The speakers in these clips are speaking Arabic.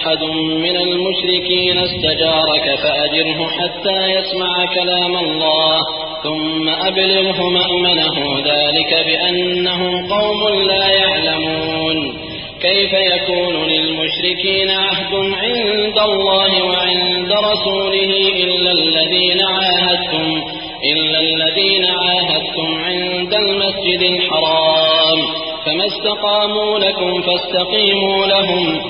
أحد من المشركين استجارك فأجره حتى يسمع كلام الله ثم أبلغه مأمنه ذلك بأنهم قوم لا يعلمون. كيف يكون للمشركين عهد عند الله وعند رسوله إلا الذين عاهدتم إلا الذين عاهدتم عند المسجد الحرام؟ فما استقاموا لكم فاستقيموا لهم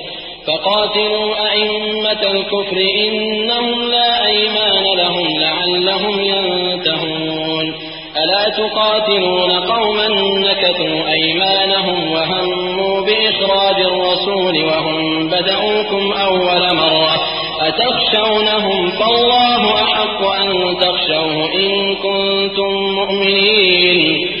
فقاتلوا أئمة الكفر إنهم لا أيمان لهم لعلهم ينتهون. ألا تقاتلون قوما نكثوا أيمانهم وهموا بإخراج الرسول وهم بدأوكم أول مرة. أتخشونهم فالله أحق أن تخشوه إن كنتم مؤمنين.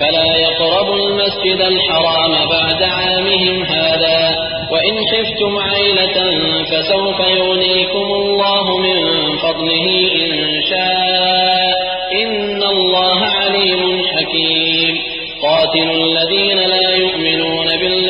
فلا يقربوا المسجد الحرام بعد عامهم هذا. وإن خفتم عيلة فسوف يغنيكم الله من فضله إن شاء. إن الله عليم حكيم. قاتلوا الذين لا يؤمنون بالله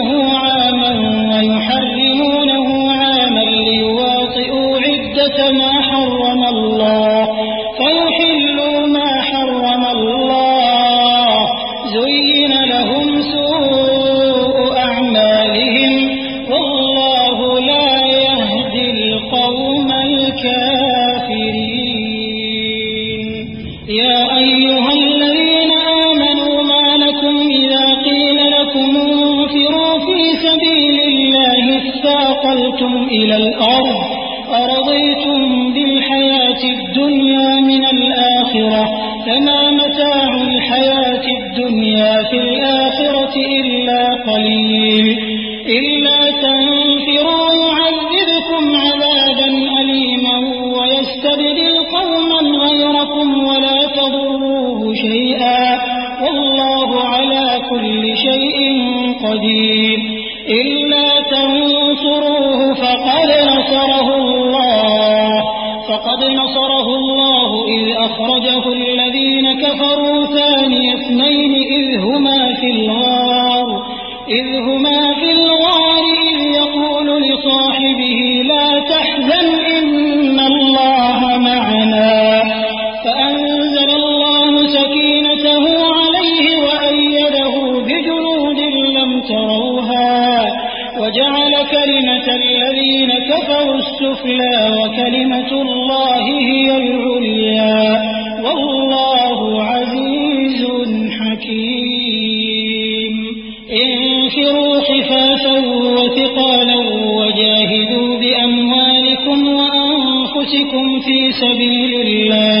السفلى وكلمة الله هي العليا والله عزيز حكيم انفروا خفافا وثقالا وجاهدوا بأموالكم وأنفسكم في سبيل الله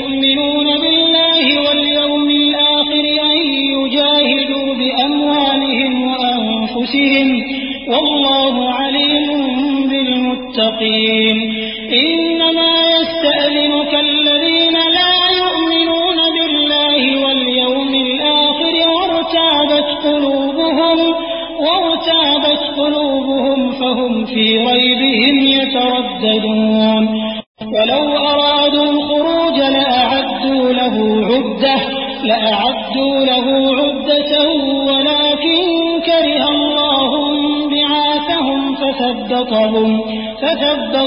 والله عليم بالمتقين.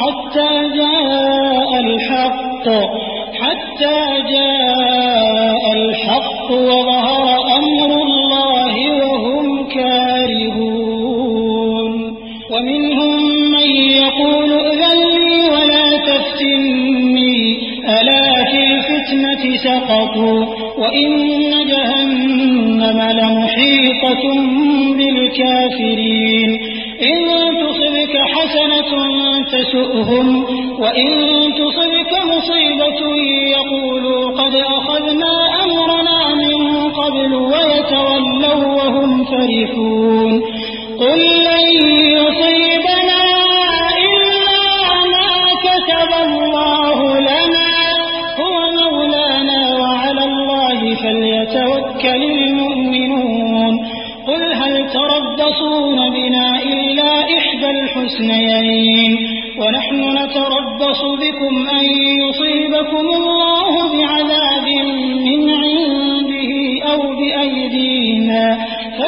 حتى جاء الحق حتى جاء الحق وظهر أمر الله وهم كارهون. ومنهم من يقول ائذن لي ولا تفتني ألا في الفتنة سقطوا وإن جهنم لمحيطة بالكافرين. تسؤهم وإن تصبك مصيبة يقولوا قد أخذنا أمرنا من قبل وتولوا وهم فرحون. قل لن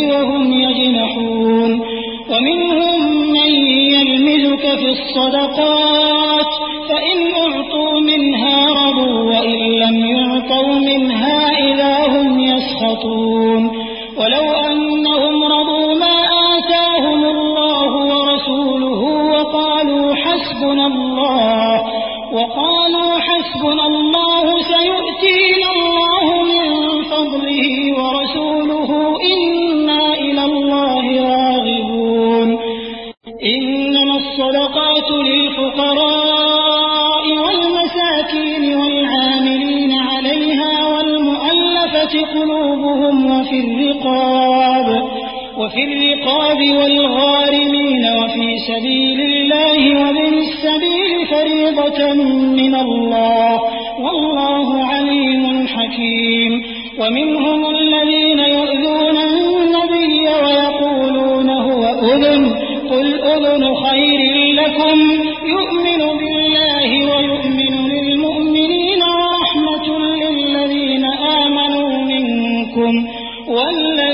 وهم يجنحون. ومنهم من يلمزك في الصدقات الرقاب وفي الرقاب والغارمين وفي سبيل الله وابن السبيل فريضة من الله والله عليم حكيم ومنهم الذين يؤذون النبي ويقولون هو أذن قل أذن خير لكم يؤمن بالله ويؤمن للمؤمنين ورحمة للذين آمنوا منكم والذين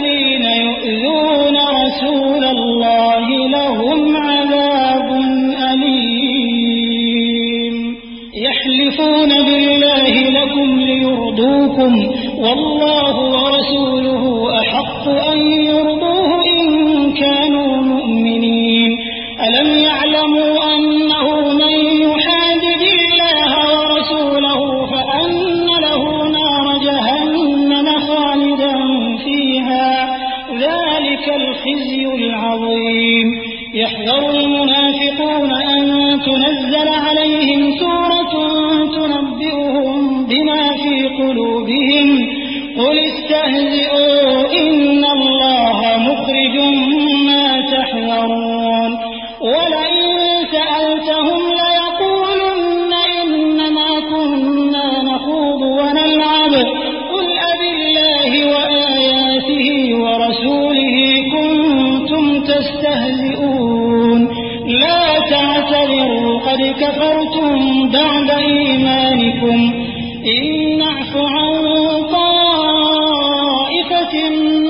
بعد إيمانكم. إن نعف عن طائفة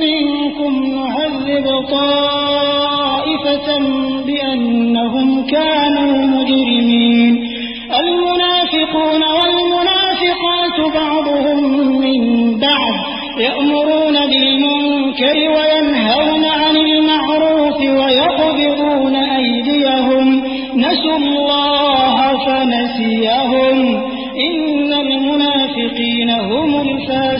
منكم نعذب طائفة بأنهم كانوا مجرمين. المنافقون والمنافقات بعضهم من بعض يأمرون بالمنكر وينهون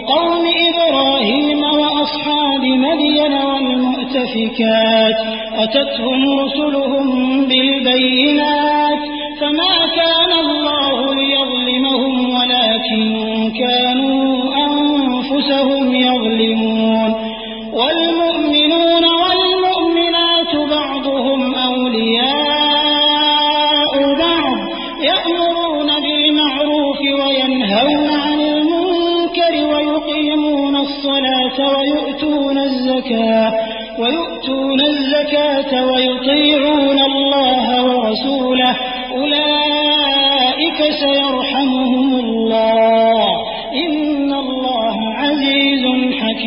وقوم إبراهيم وأصحاب مدين والمؤتفكات أتتهم رسلهم بالبينات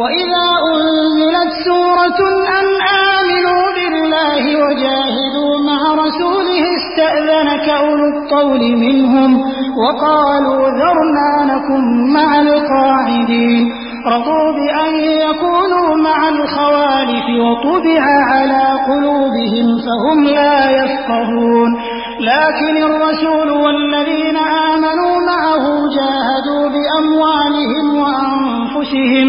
وإذا أنزلت سورة أن آمنوا بالله وجاهدوا مع رسوله استأذنك أولو الطول منهم وقالوا ذرنا لكم مع القاعدين. رضوا بأن يكونوا مع الخوالف وطبع على قلوبهم فهم لا يفقهون. لكن الرسول والذين آمنوا معه جاهدوا بأموالهم وأنفسهم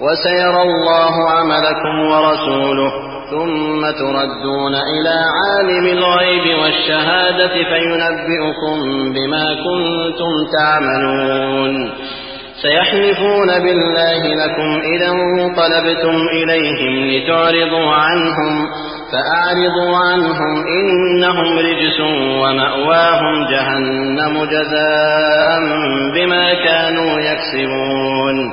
وسيرى الله عملكم ورسوله ثم تردون إلى عالم الغيب والشهادة فينبئكم بما كنتم تعملون. سيحلفون بالله لكم إذا انقلبتم إليهم لتعرضوا عنهم فأعرضوا عنهم إنهم رجس ومأواهم جهنم جزاء بما كانوا يكسبون.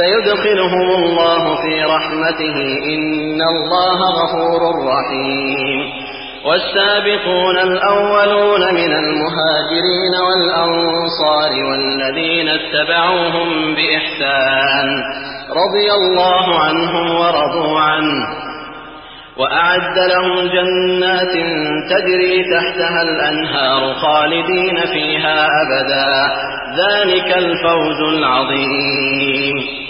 سيدخلهم الله في رحمته. إن الله غفور رحيم. والسابقون الأولون من المهاجرين والأنصار والذين اتبعوهم بإحسان. رضي الله عنهم ورضوا عنه. وأعد لهم جنات تجري تحتها الأنهار خالدين فيها أبدا. ذلك الفوز العظيم.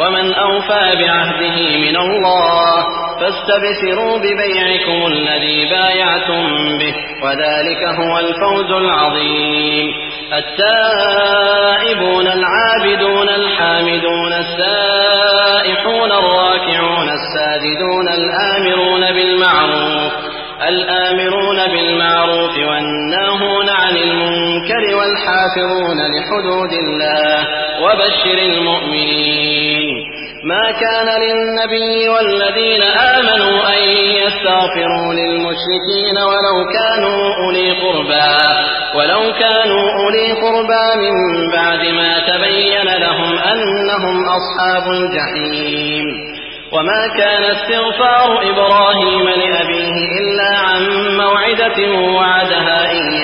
ومن أوفى بعهده من الله فاستبشروا ببيعكم الذي بايعتم به وذلك هو الفوز العظيم. التائبون العابدون الحامدون السائحون الراكعون الساجدون الآمرون بالمعروف الآمرون بالمعروف والناهون عن المنكر والحافظون لحدود الله وبشر المؤمنين. ما كان للنبي والذين آمنوا أن يستغفروا للمشركين ولو كانوا أولي قربى ولو كانوا أولي قربى من بعد ما تبين لهم أنهم أصحاب الجحيم. وما كان استغفار إبراهيم لأبيه إلا عن موعدة وعدها إياه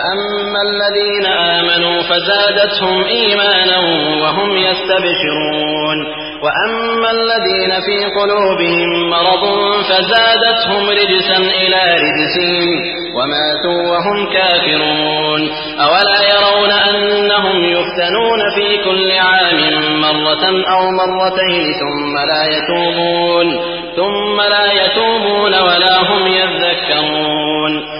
فأما الذين آمنوا فزادتهم إيمانا وهم يستبشرون. وأما الذين في قلوبهم مرض فزادتهم رجسا إلى رجسهم وماتوا وهم كافرون. أولا يرون أنهم يفتنون في كل عام مرة أو مرتين ثم لا يتوبون ثم لا يتوبون ولا هم يذكرون.